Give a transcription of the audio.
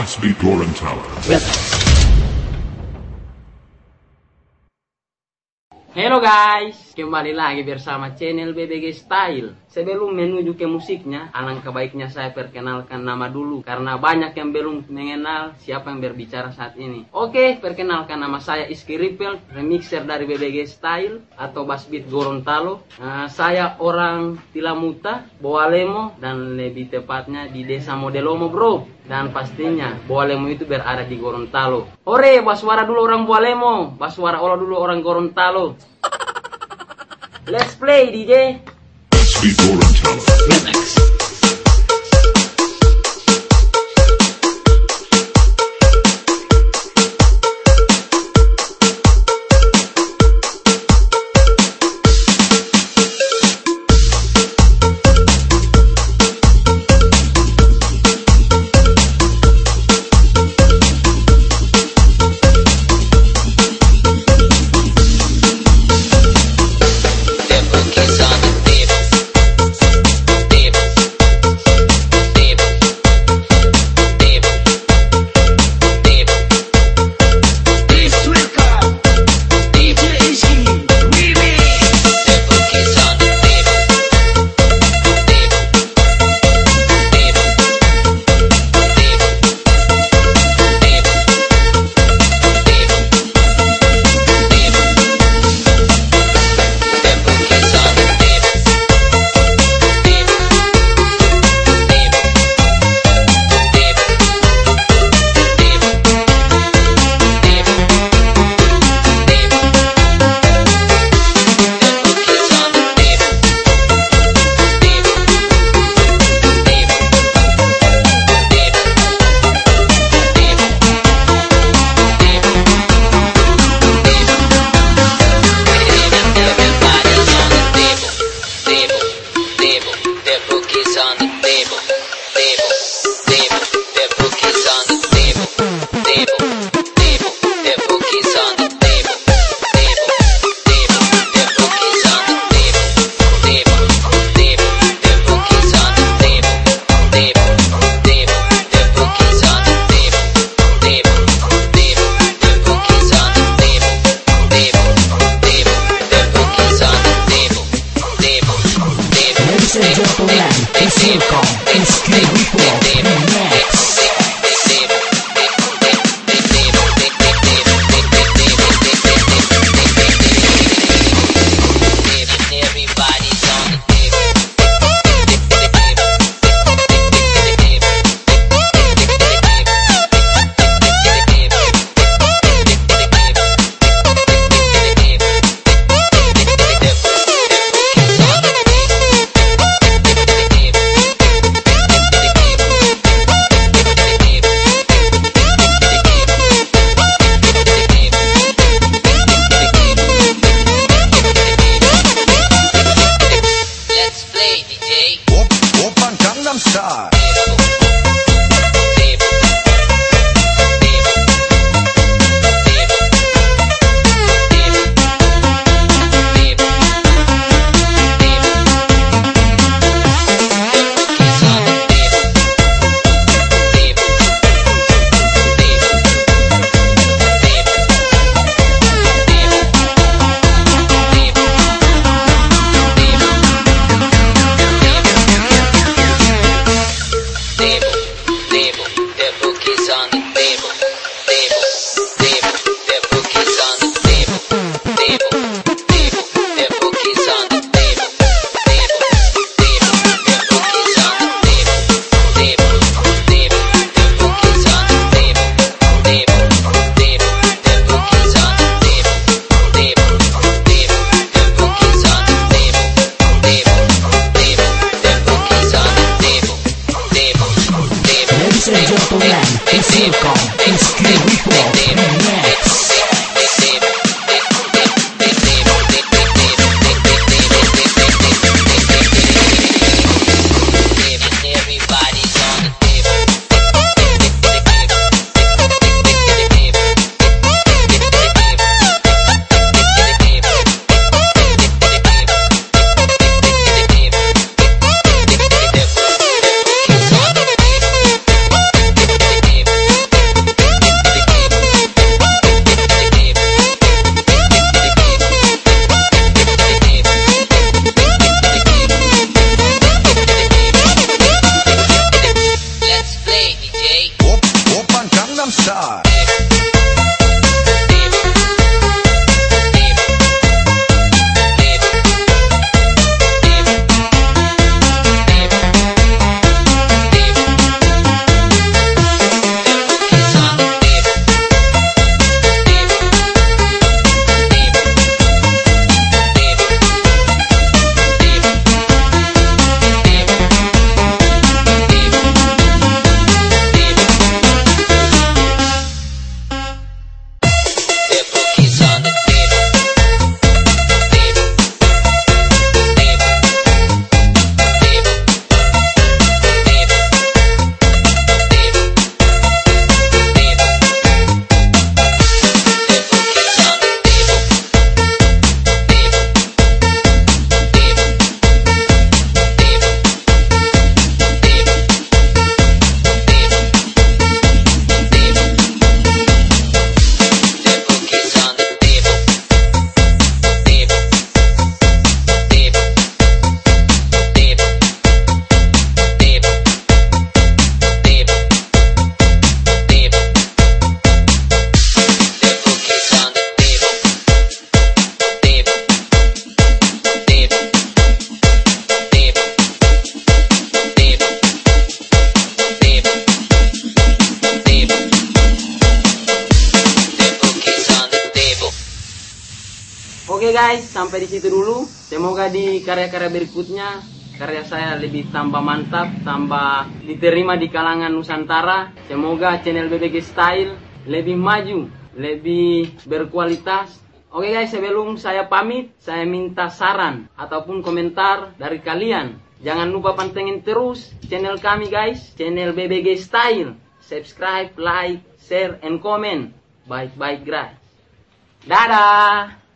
That's BitTorrent Tower. Hello guys, kembali lagi bersama channel BBG Style. Sebelum menuju ke musiknya, alangkah baiknya saya perkenalkan nama dulu karena banyak yang belum mengenal siapa yang berbicara saat ini. Oke, perkenalkan nama saya Iski Ripple, remixer dari BBG Style atau bass beat Gorontalo. Nah, saya orang Tilamuta, Boalemo dan lebih tepatnya di Desa Modelomo Bro. Dan pastinya Boalemo itu berada di Gorontalo. Ore, basuara dulu orang Boalemo, basuara olah dulu orang Gorontalo. Let's play, DJ. Gangnam Style. Guys, sampai di situ dulu. Semoga di karya-karya berikutnya karya saya lebih tambah mantap, tambah diterima di kalangan Nusantara. Semoga channel BBG Style lebih maju, lebih berkualitas. Oke guys, sebelum saya pamit, saya minta saran ataupun komentar dari kalian. Jangan lupa pantengin terus channel kami guys, channel BBG Style. Subscribe, like, share, and comment. Baik-baik guys. Dadah!